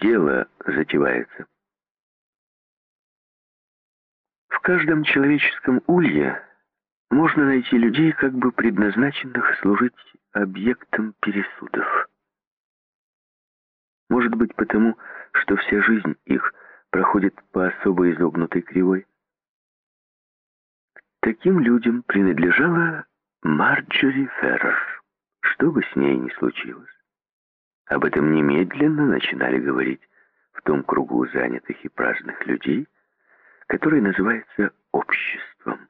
дело затевается. В каждом человеческом улье можно найти людей, как бы предназначенных служить объектом пересудов. Может быть потому, что вся жизнь их проходит по особо изогнутой кривой. Таким людям принадлежала Марджори Феррер, что бы с ней ни случилось. Об этом немедленно начинали говорить в том кругу занятых и праздных людей, который называется обществом.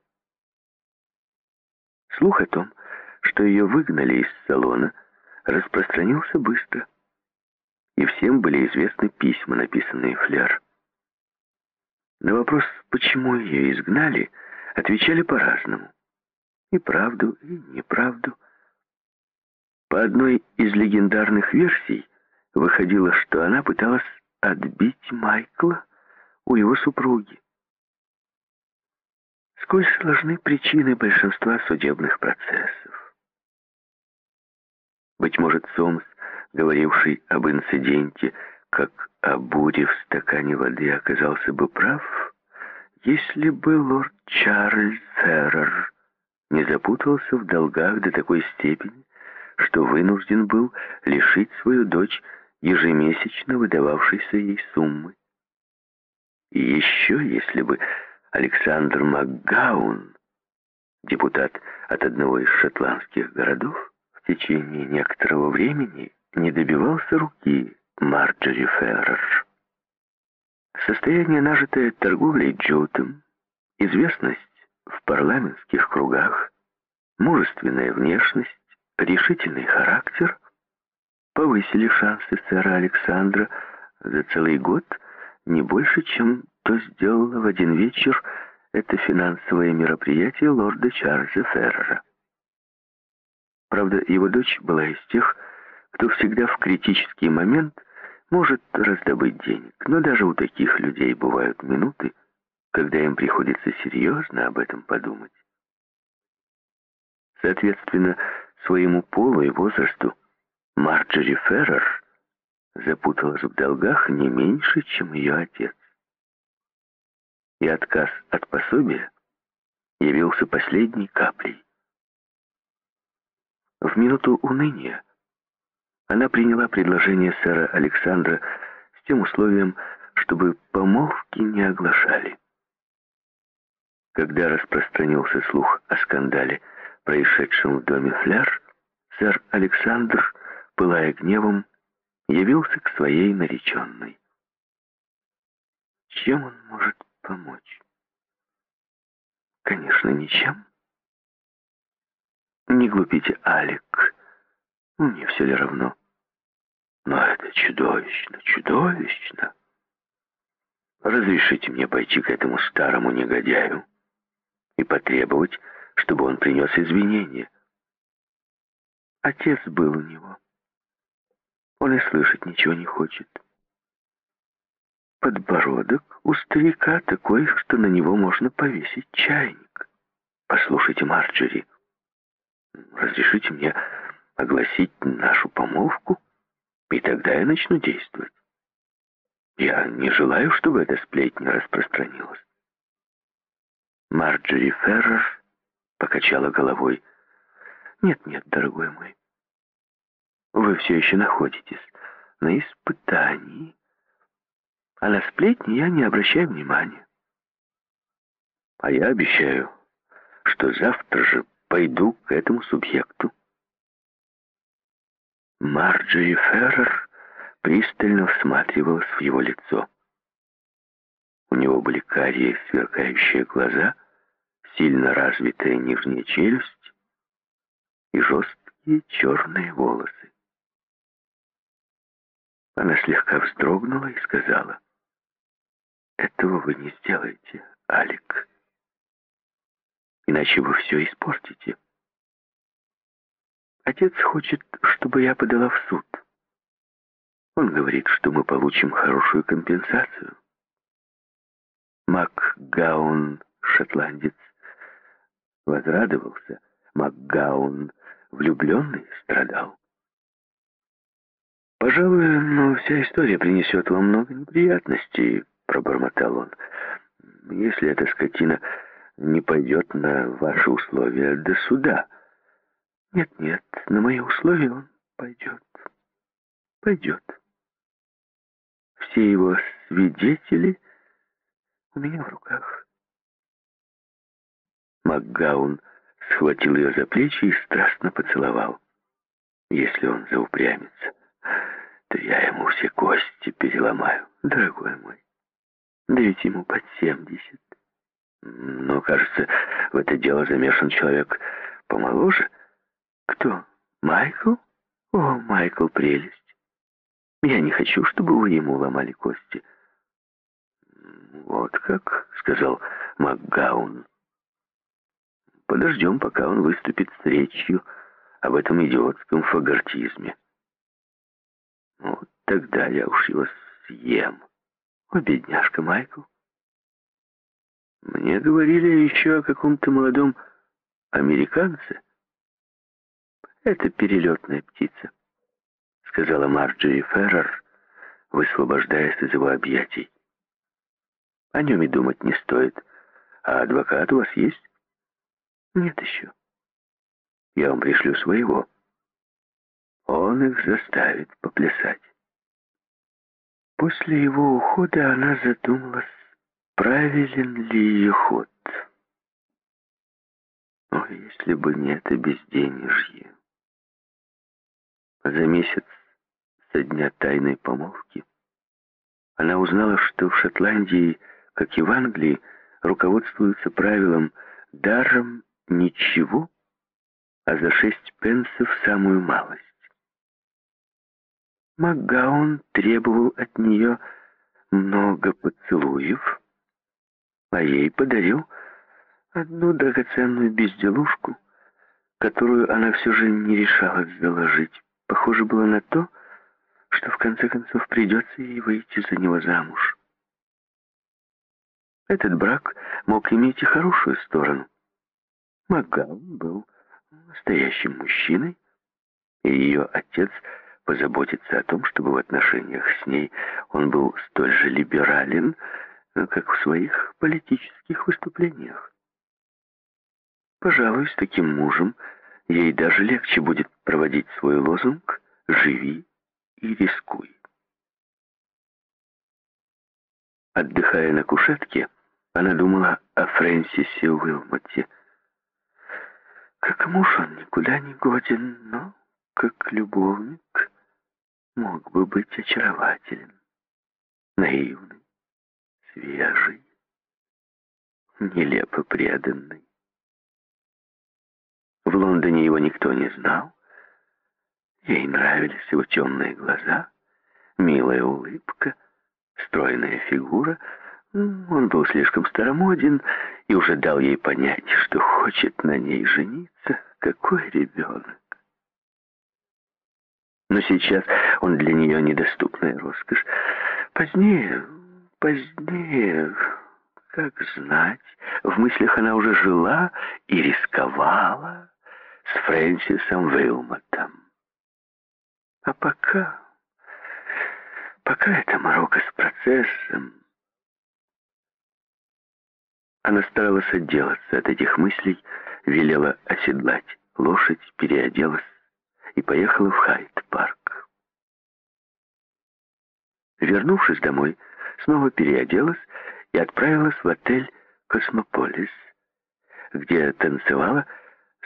Слух о том, что ее выгнали из салона, распространился быстро, и всем были известны письма, написанные Фляр. На вопрос, почему ее изгнали, отвечали по-разному. И правду, и неправду. По одной из легендарных версий выходило, что она пыталась отбить Майкла у его супруги. Сколь сложны причины большинства судебных процессов. Быть может, Сомс, говоривший об инциденте, как о буре в стакане воды, оказался бы прав, если бы лорд Чарльз Феррер не запутался в долгах до такой степени, что вынужден был лишить свою дочь ежемесячно выдававшейся ей суммы. И еще, если бы Александр МакГаун, депутат от одного из шотландских городов, в течение некоторого времени не добивался руки Марджори Феррер. Состояние, нажитое торговлей джутом, известность в парламентских кругах, мужественная внешность, решительный характер повысили шансы сэра Александра за целый год не больше, чем то сделало в один вечер это финансовое мероприятие лорда Чарльза Феррера. Правда, его дочь была из тех, кто всегда в критический момент может раздобыть денег, но даже у таких людей бывают минуты, когда им приходится серьезно об этом подумать. Соответственно, своему полу и возрасту Марджори Феррер запуталась в долгах не меньше, чем ее отец. И отказ от пособия явился последней каплей. В минуту уныния она приняла предложение сэра Александра с тем условием, чтобы помолвки не оглашали. Когда распространился слух о скандале, происшедшем в доме Фляж, сэр Александр, пылая гневом, явился к своей нареченной. Чем он может помочь? Конечно, ничем. Не глупите, Алик. Мне все ли равно. Но это чудовищно, чудовищно. Разрешите мне пойти к этому старому негодяю и потребовать, чтобы он принес извинения. Отец был у него. Он и слышать ничего не хочет. Подбородок у старика такой, что на него можно повесить чайник. Послушайте, Марджери, разрешите мне огласить нашу помолвку, и тогда я начну действовать. Я не желаю, чтобы эта сплетня распространилась. Марджери Феррер покачала головой. «Нет, нет, дорогой мой, вы все еще находитесь на испытании, а на сплетни я не обращаю внимания. А я обещаю, что завтра же пойду к этому субъекту. Марджори Феррер пристально всматривалась в его лицо. У него были карие сверкающие глаза, сильно развитая нижняя челюсть и жесткие черные волосы. Она слегка вздрогнула и сказала, «Этого вы не сделаете, Алик, иначе вы все испортите». Отец хочет, чтобы я подала в суд. Он говорит, что мы получим хорошую компенсацию. МакГаун, шотландец, возрадовался. МакГаун, влюбленный, страдал. «Пожалуй, но вся история принесет вам много неприятностей», — пробормотал он. «Если эта скотина не пойдет на ваши условия до суда». «Нет-нет, на мои условия он пойдет. Пойдет. Все его свидетели у меня в руках». Макгаун схватил ее за плечи и страстно поцеловал. «Если он заупрямится, то я ему все кости переломаю, дорогой мой. Да ведь ему под семьдесят. Но, кажется, в это дело замешан человек помоложе. Кто? Майкл? О, Майкл, прелесть. Я не хочу, чтобы вы ему ломали кости. Вот как, сказал Макгаун. Подождем, пока он выступит с речью об этом идиотском фагортизме. Вот тогда я уж его съем. О, бедняжка Майкл. Мне говорили еще о каком-то молодом американце. Это перелетная птица, сказала Марджери Феррер, высвобождаясь из его объятий. О нем и думать не стоит. А адвокат у вас есть? Нет еще. Я вам пришлю своего. Он их заставит поплясать. После его ухода она задумалась, правилен ли ее ход. О, если бы не это безденежье. За месяц со дня тайной помолвки она узнала, что в Шотландии, как и в Англии, руководствуются правилом «даром ничего, а за шесть пенсов самую малость». Макгаун требовал от нее много поцелуев, а ей подарил одну драгоценную безделушку, которую она все же не решалась заложить. Похоже было на то, что в конце концов придется ей выйти за него замуж. Этот брак мог иметь и хорошую сторону. Макгаун был настоящим мужчиной, и ее отец – позаботиться о том, чтобы в отношениях с ней он был столь же либерален, как в своих политических выступлениях. Пожалуй, с таким мужем ей даже легче будет проводить свой лозунг «Живи и рискуй». Отдыхая на кушетке, она думала о Фрэнсисе Уилмоте. Как муж он никуда не годен, но как любовник мог бы быть очарователен, наивный, свежий, нелепо преданный. В Лондоне его никто не знал. Ей нравились его темные глаза, милая улыбка, стройная фигура. Он был слишком старомоден и уже дал ей понять, что хочет на ней жениться. Какой ребенок! Но сейчас он для нее недоступная роскошь. Позднее, позднее, как знать, в мыслях она уже жила и рисковала с Фрэнсисом Вилмотом. А пока, пока это Марокко с процессом, она старалась отделаться от этих мыслей, велела оседлать лошадь, переоделась, и поехала в Хайт-парк. Вернувшись домой, снова переоделась и отправилась в отель «Космополис», где танцевала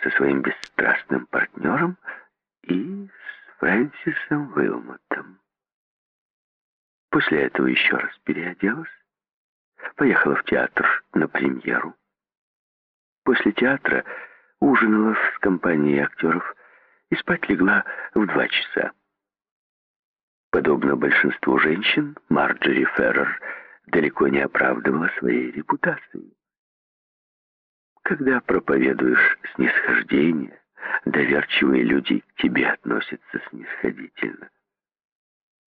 со своим бесстрастным партнером и с Фрэнсисом Уилмотом. После этого еще раз переоделась, поехала в театр на премьеру. После театра ужинала с компанией актеров и спать легла в два часа. Подобно большинству женщин, Марджери Феррер далеко не оправдывала своей репутации. Когда проповедуешь снисхождение, доверчивые люди к тебе относятся снисходительно.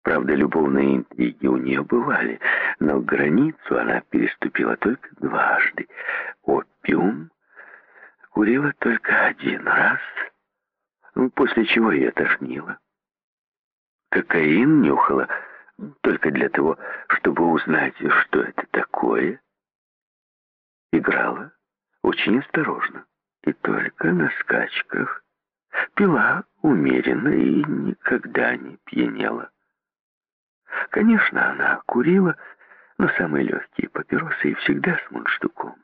Правда, любовные интриги у нее бывали, но границу она переступила только дважды. Опиум курила только один раз — ну, после чего ее тошнило. кокаин нюхала только для того, чтобы узнать, что это такое. Играла очень осторожно и только на скачках. Пила умеренно и никогда не пьянела. Конечно, она курила, но самые легкие папиросы и всегда с мундштуком.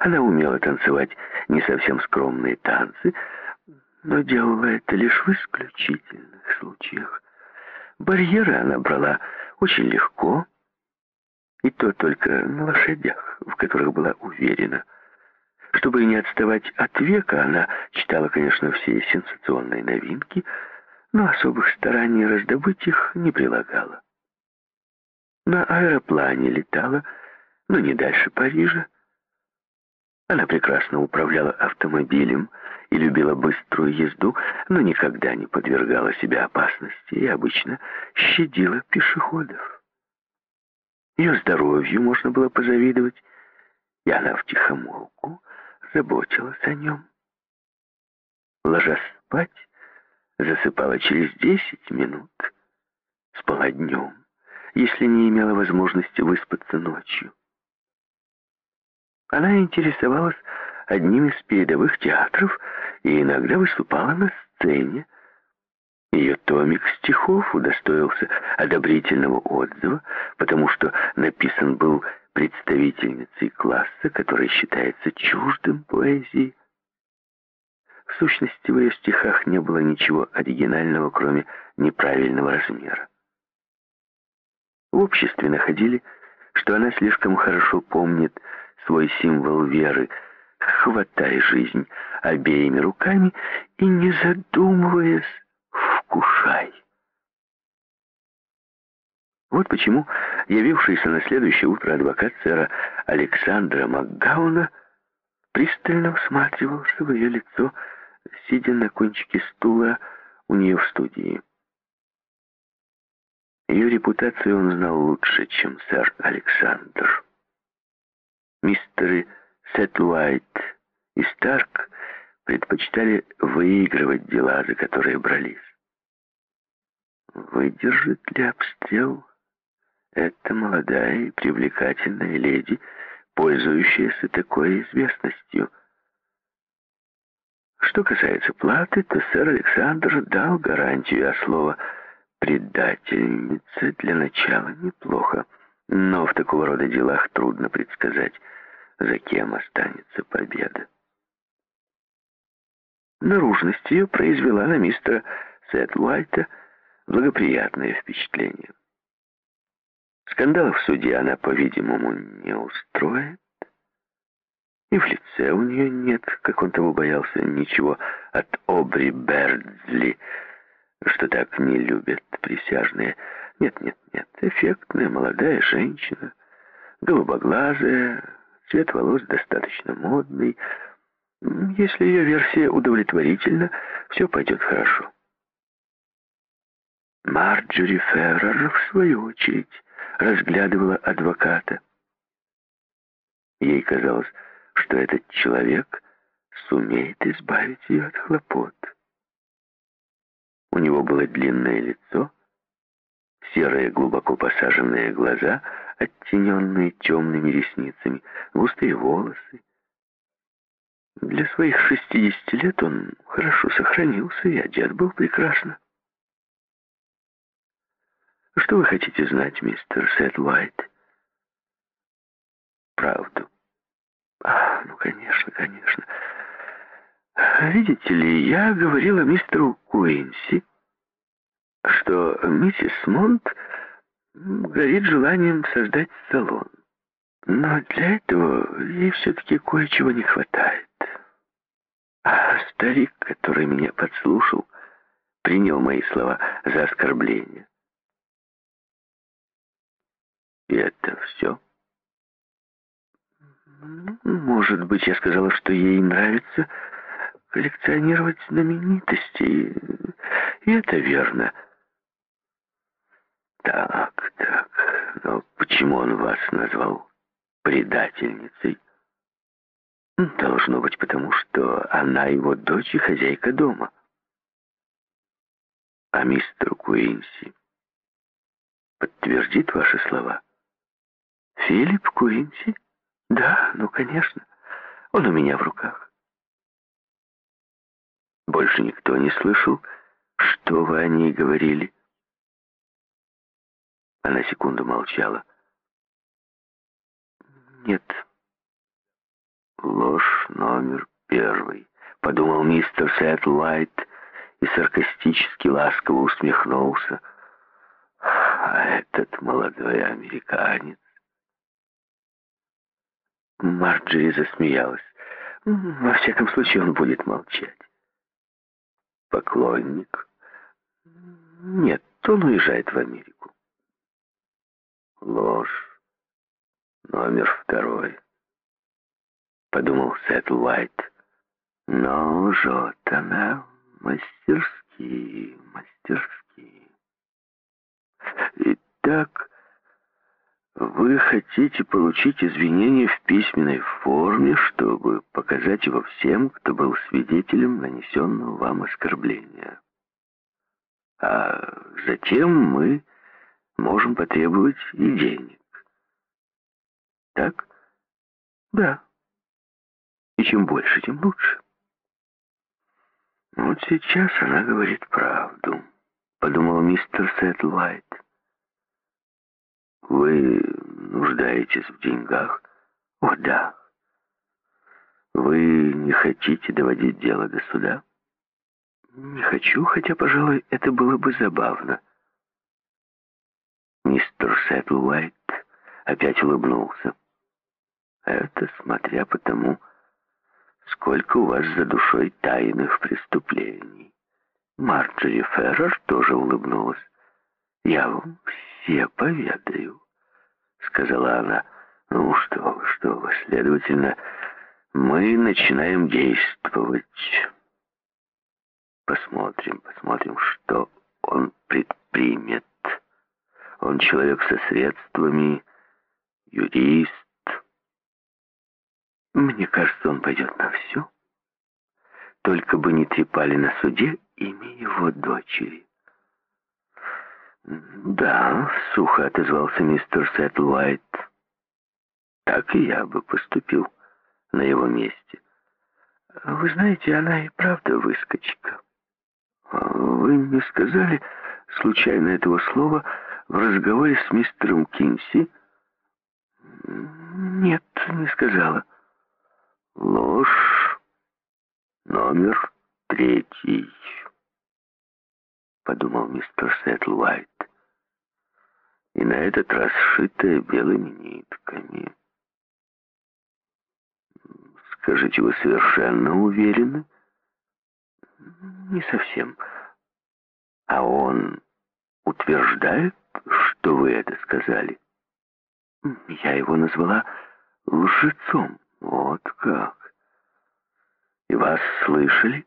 Она умела танцевать не совсем скромные танцы, но делала это лишь в исключительных случаях. Барьеры она брала очень легко, и то только на лошадях, в которых была уверена. Чтобы не отставать от века, она читала, конечно, все сенсационные новинки, но особых стараний раздобыть их не прилагала. На аэроплане летала, но не дальше Парижа. Она прекрасно управляла автомобилем и любила быструю езду, но никогда не подвергала себя опасности и обычно щадила пешеходов. Ее здоровью можно было позавидовать, и она втихомолку заботилась о нем. Ложась спать, засыпала через десять минут, спала днем, если не имела возможности выспаться ночью. Она интересовалась одним из передовых театров и иногда выступала на сцене. Ее томик стихов удостоился одобрительного отзыва, потому что написан был представительницей класса, который считается чуждым поэзии. В сущности, в ее стихах не было ничего оригинального, кроме неправильного размера. В обществе находили, что она слишком хорошо помнит свой символ веры «Хватай жизнь обеими руками и, не задумываясь, вкушай». Вот почему явившийся на следующее утро адвокат сэра Александра Макгауна пристально всматривался в ее лицо, сидя на кончике стула у нее в студии. Ее репутацию он знал лучше, чем сэр Александр. Мистеры Сетуайт и Старк предпочитали выигрывать дела, за которые брались. Выдержит ли обстрел эта молодая и привлекательная леди, пользующаяся такой известностью? Что касается платы, то сэр Александр дал гарантию, а слово «предательница» для начала неплохо. Но в такого рода делах трудно предсказать, за кем останется победа. Наружность ее произвела на мистера Сет Уайта благоприятное впечатление. Скандала в суде она, по-видимому, не устроит. И в лице у нее нет, как он того боялся, ничего от Обри Бердзли, что так не любят присяжные. Нет, нет, нет, эффектная молодая женщина, голубоглазая, цвет волос достаточно модный. Если ее версия удовлетворительна, все пойдет хорошо. Марджори Феррер, в свою очередь, разглядывала адвоката. Ей казалось, что этот человек сумеет избавить ее от хлопот. У него было длинное лицо, серые глубоко посаженные глаза, оттененные темными ресницами, густые волосы. Для своих шестидесяти лет он хорошо сохранился и одет был прекрасно. Что вы хотите знать, мистер Сет Уайт? Правду. А, ну, конечно, конечно. Видите ли, я говорила мистеру Куинси, что миссис Монт горит желанием создать салон. Но для этого ей все-таки кое-чего не хватает. А старик, который меня подслушал, принял мои слова за оскорбление. И это все? Может быть, я сказала, что ей нравится коллекционировать знаменитости. И это верно. Так, так. Но почему он вас назвал предательницей? Должно быть потому, что она его дочь и хозяйка дома. А мистер Куинси подтвердит ваши слова? Филипп Куинси? Да, ну, конечно. Он у меня в руках. Больше никто не слышал, что вы о ней говорили? Она секунду молчала. Нет. Ложь номер первый, подумал мистер Сэтлайт и саркастически ласково усмехнулся. А этот молодой американец. Марджери засмеялась. Во всяком случае, он будет молчать. Поклонник? Нет, он уезжает в Америку. Ложь. Номер второй. Подумал Сет Уайт. Но лжет она мастерски, мастерски. Итак, вы хотите получить извинения в письменной форме, чтобы показать его всем, кто был свидетелем нанесенного вам оскорбления. А затем мы можем потребовать и денег. Так? Да. И чем больше, тем лучше. Вот сейчас она говорит правду, подумал мистер Сэтлвайт. Вы нуждаетесь в деньгах? О, да. Вы не хотите доводить дело до суда? Не хочу, хотя, пожалуй, это было бы забавно. Мистер Сэтлвайт опять улыбнулся. Это смотря по тому, сколько у вас за душой тайных преступлений. Марджери Феррер тоже улыбнулась. «Я вам все поведаю», — сказала она. «Ну что вы, что вы, следовательно, мы начинаем действовать. Посмотрим, посмотрим, что он предпримет. Он человек со средствами, юрист. Мне кажется, он пойдет на все. Только бы не трепали на суде имя его дочери. «Да», — сухо отозвался мистер Сэтлвайт. «Так и я бы поступил на его месте». «Вы знаете, она и правда выскочка». «Вы мне сказали случайно этого слова в разговоре с мистером Кинси?» «Нет, не сказала». «Ложь номер третий» подумал мистер Сэтлвайт. И на этот раз сшитая белыми нитками. Скажите, вы совершенно уверены? Не совсем. А он утверждает, что вы это сказали? Я его назвала лжецом. Вот как. И вас слышали?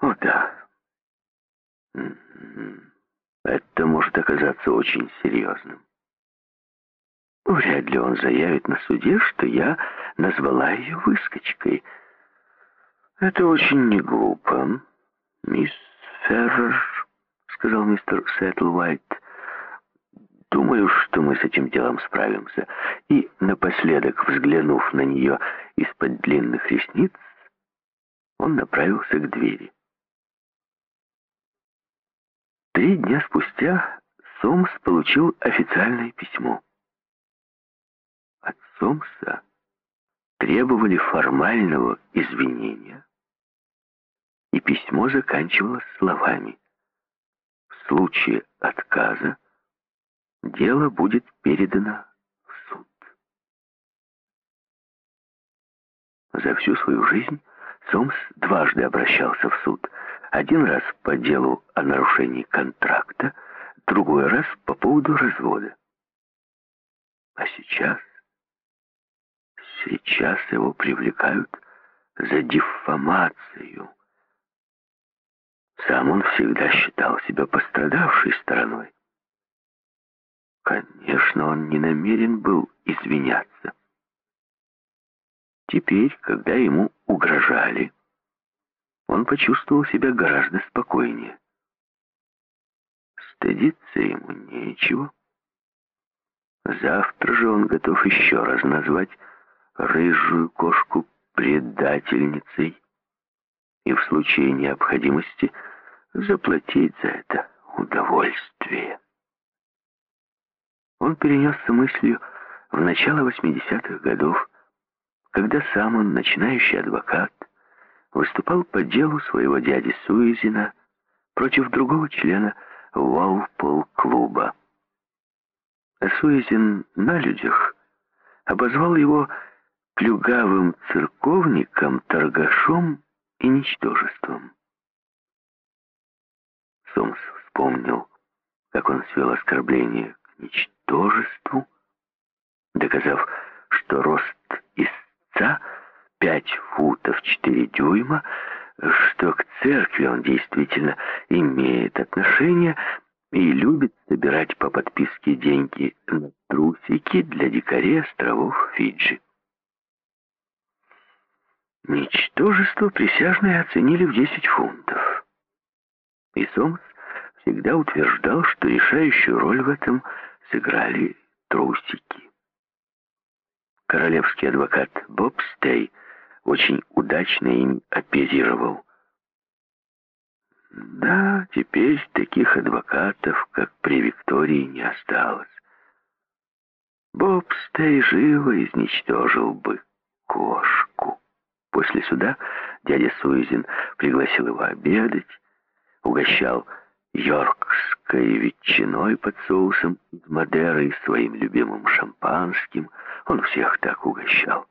О, да. Это может оказаться очень серьезным. Вряд ли он заявит на суде, что я назвала ее выскочкой. Это очень не глупо, мисс Феррер, сказал мистер Сеттлвайт. Думаю, что мы с этим делом справимся. И, напоследок, взглянув на нее из-под длинных ресниц, он направился к двери. Три дня спустя Сомс получил официальное письмо. От Сомса требовали формального извинения, и письмо заканчивалось словами «В случае отказа дело будет передано в суд». За всю свою жизнь Сомс дважды обращался в суд – один раз по делу о нарушении контракта, другой раз по поводу развода. А сейчас... Сейчас его привлекают за диффамацию. Сам он всегда считал себя пострадавшей стороной. Конечно, он не намерен был извиняться. Теперь, когда ему угрожали, он почувствовал себя гораздо спокойнее. стыдиться ему нечего. Завтра же он готов еще раз назвать рыжую кошку предательницей и в случае необходимости заплатить за это удовольствие. Он перенесся мыслью в начало 80-х годов, когда сам он, начинающий адвокат, выступал по делу своего дяди Суизина против другого члена Валпол-клуба. Суизин на людях обозвал его плюгавым церковником, торгашом и ничтожеством. Сомс вспомнил, как он свел оскорбление к ничтожеству, доказав, четыре дюйма, что к церкви он действительно имеет отношение и любит собирать по подписке деньги на трусики для дикарей островов Фиджи. Ничтожество присяжные оценили в 10 фунтов. И Сомс всегда утверждал, что решающую роль в этом сыграли трусики. Королевский адвокат Боб Стей – очень удачно им оперировал. Да, теперь таких адвокатов, как при Виктории, не осталось. Боб Стей живо изничтожил бы кошку. После суда дядя Суизин пригласил его обедать, угощал йоркской ветчиной под соусом из и своим любимым шампанским. Он всех так угощал.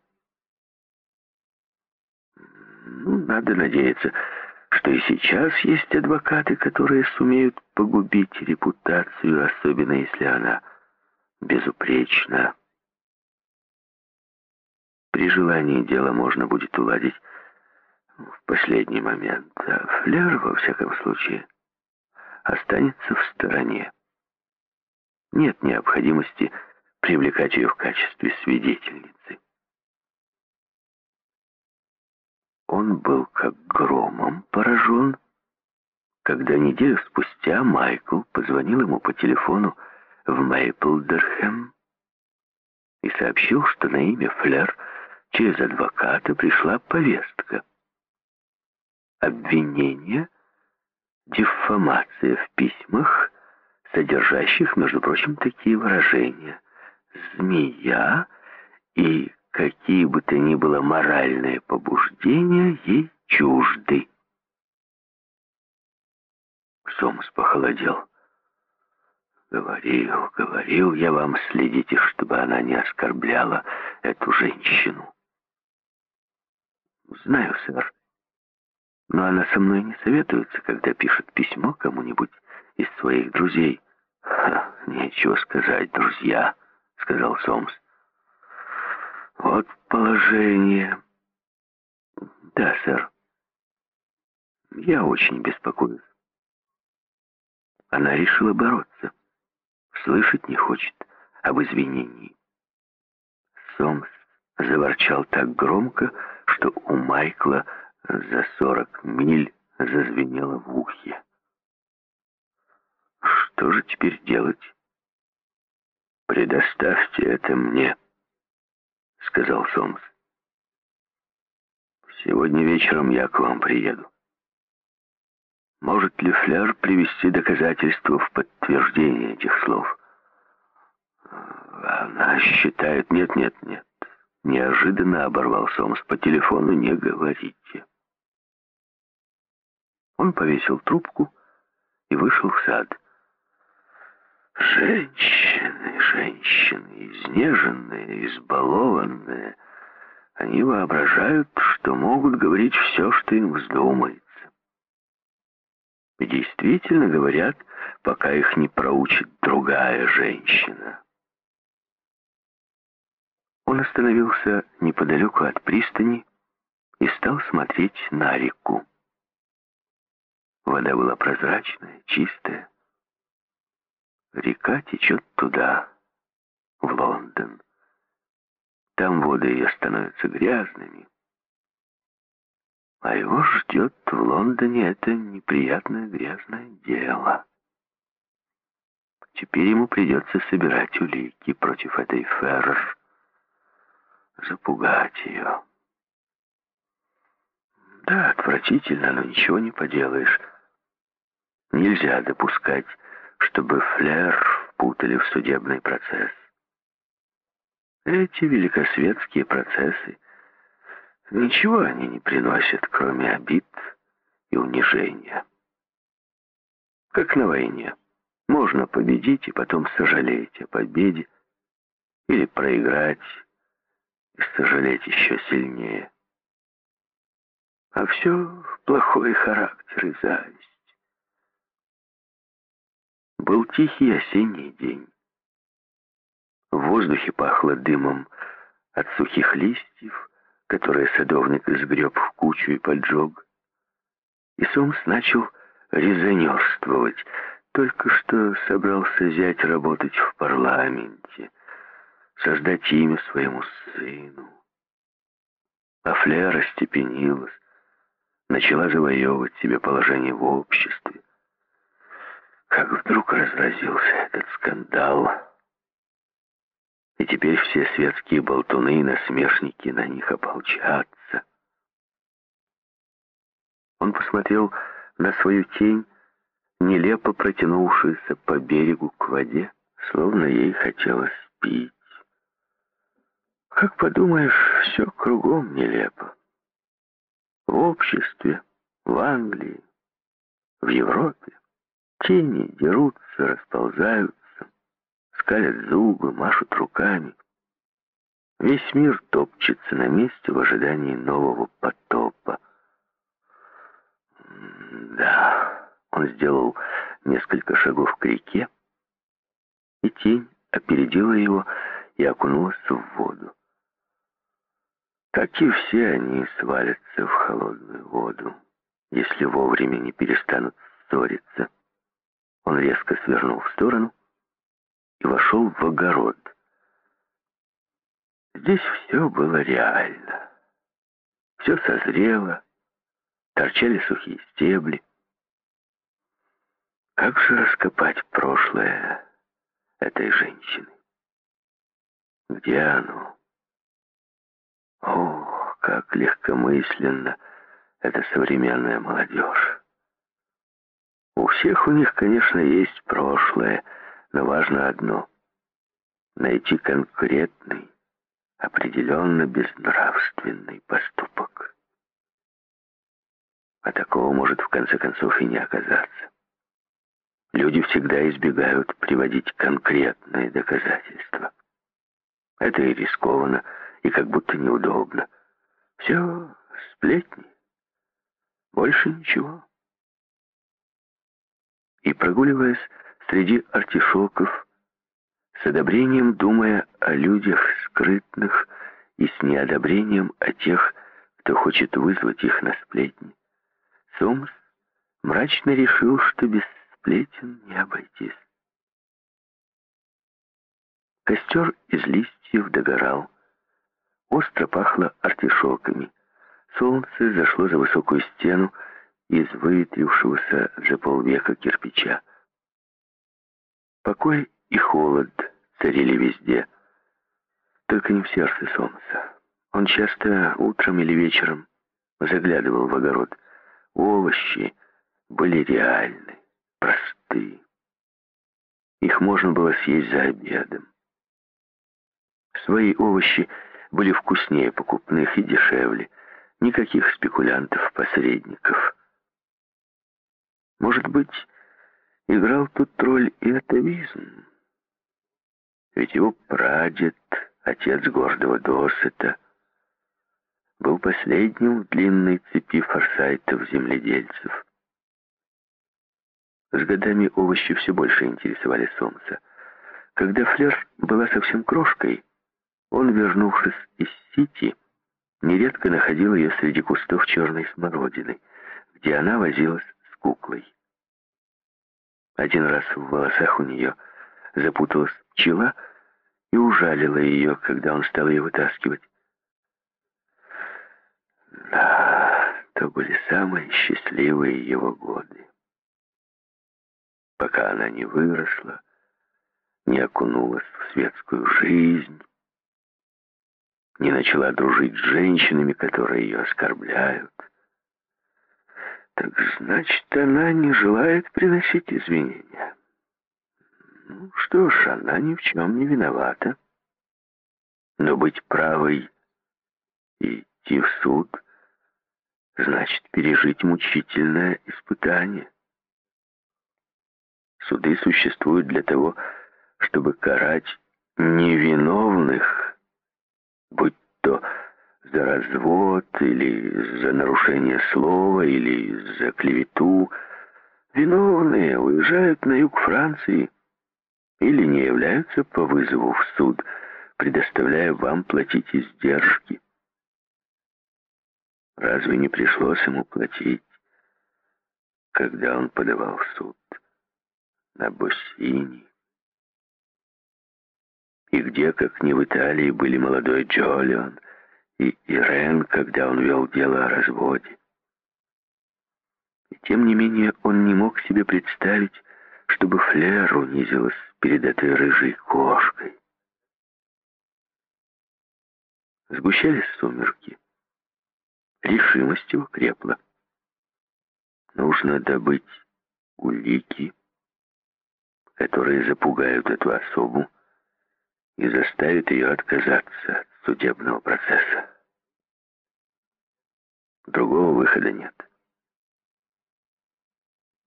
Ну, надо надеяться, что и сейчас есть адвокаты, которые сумеют погубить репутацию, особенно если она безупречна. При желании дело можно будет уладить в последний момент, а Флер, во всяком случае, останется в стороне. Нет необходимости привлекать ее в качестве свидетельницы. Он был как громом поражен, когда неделю спустя Майкл позвонил ему по телефону в Мейплдерхэм и сообщил, что на имя Флер через адвоката пришла повестка. Обвинение, дефамация в письмах, содержащих, между прочим, такие выражения «змея» и какие бы то ни было моральные побуждения ей чужды. Сомс похолодел. Говорил, говорил я вам, следите, чтобы она не оскорбляла эту женщину. «Знаю, сэр. Но она со мной не советуется, когда пишет письмо кому-нибудь из своих друзей». Ха, «Нечего сказать, друзья», — сказал Сомс. «Вот положение». «Да, сэр. Я очень беспокоюсь». Она решила бороться. Слышать не хочет об извинении. Сомс заворчал так громко, что у Майкла за сорок миль зазвенело в ухе. Что же теперь делать? «Предоставьте это мне», — сказал Сомс. «Сегодня вечером я к вам приеду. Может ли Фляр привести доказательства в подтверждение этих слов?» Она считает... Нет, нет, нет. Неожиданно оборвал Сомс по телефону. Не говорите. Он повесил трубку и вышел в сад. Женщины, женщины, изнеженные, избалованные, они воображают, что могут говорить все, что им вздумается. И действительно говорят, пока их не проучит другая женщина. Он остановился неподалеку от пристани и стал смотреть на реку. Вода была прозрачная, чистая. Река течет туда, в Лондон. Там воды ее становятся грязными. А его ждет в Лондоне это неприятное грязное дело. Теперь ему придется собирать улики против этой Феррер, запугать ее. Да, отвратительно, но ничего не поделаешь. Нельзя допускать, чтобы Флер впутали в судебный процесс. Эти великосветские процессы ничего они не приносят, кроме обид и унижения. Как на войне. Можно победить и потом сожалеть о победе, или проиграть и сожалеть еще сильнее. А все плохой характер и зависть. Был тихий осенний день. В воздухе пахло дымом от сухих листьев, которые садовник изгреб в кучу и поджег. И Сомс начал резонерствовать. Только что собрался взять работать в парламенте, создать имя своему сыну. А Флера степенилась, начала завоевывать себе положение в обществе. Как вдруг разразился этот скандал, и теперь все светские болтуны и насмешники на них ополчатся. Он посмотрел на свою тень, нелепо протянувшуюся по берегу к воде, словно ей хотелось пить. Как подумаешь, все кругом нелепо в обществе, в Англии, в Европе. Тени дерутся, расползаются, скалят зубы, машут руками. Весь мир топчется на месте в ожидании нового потопа. Да, он сделал несколько шагов к реке, и тень опередила его и окунулась в воду. Как и все они свалятся в холодную воду, если вовремя не перестанут ссориться. Он резко свернул в сторону и вошел в огород. Здесь все было реально. Все созрело, торчали сухие стебли. Как же раскопать прошлое этой женщины? Где оно? Ох, как легкомысленно эта современная молодежь. У всех у них, конечно, есть прошлое, но важно одно — найти конкретный, определенно безнравственный поступок. А такого может в конце концов и не оказаться. Люди всегда избегают приводить конкретные доказательства. Это и рискованно, и как будто неудобно. Все сплетни. Больше ничего. И прогуливаясь среди артишоков, с одобрением думая о людях скрытных и с неодобрением о тех, кто хочет вызвать их на сплетни, Сомс мрачно решил, что без сплетен не обойтись. Костер из листьев догорал, Остро пахло артишоками. Солнце зашло за высокую стену из выветрившегося за полвека кирпича. Покой и холод царили везде, только не в сердце солнца. Он часто утром или вечером заглядывал в огород. Овощи были реальны, просты. Их можно было съесть за обедом. Свои овощи были вкуснее покупных и дешевле. Никаких спекулянтов-посредников. Может быть, играл тут роль и атовизм? Ведь его прадед, отец гордого Досета, был последним в длинной цепи форсайтов-земледельцев. С годами овощи все больше интересовали Сомса. Когда Флер была совсем крошкой, он, вернувшись из Сити, нередко находил ее среди кустов черной смородины, где она возилась куклой. Один раз в волосах у нее запуталась пчела и ужалила ее, когда он стал ее вытаскивать. Да, то были самые счастливые его годы. Пока она не выросла, не окунулась в светскую жизнь, не начала дружить с женщинами, которые ее оскорбляют, так значит, она не желает приносить извинения. Ну что ж, она ни в чем не виновата. Но быть правой и идти в суд значит пережить мучительное испытание. Суды существуют для того, чтобы карать невиновных, будь то за развод или за нарушение слова или за клевету. Виновные уезжают на юг Франции или не являются по вызову в суд, предоставляя вам платить издержки. Разве не пришлось ему платить, когда он подавал в суд на Боссини? И где, как не в Италии, были молодой Джолион и Ирен, когда он вел дело о разводе? И тем не менее он не мог себе представить, чтобы Флер унизилась перед этой рыжей кошкой. Сгущались сумерки. Решимость его крепла. Нужно добыть улики, которые запугают эту особу и заставят ее отказаться от судебного процесса. Другого выхода нет.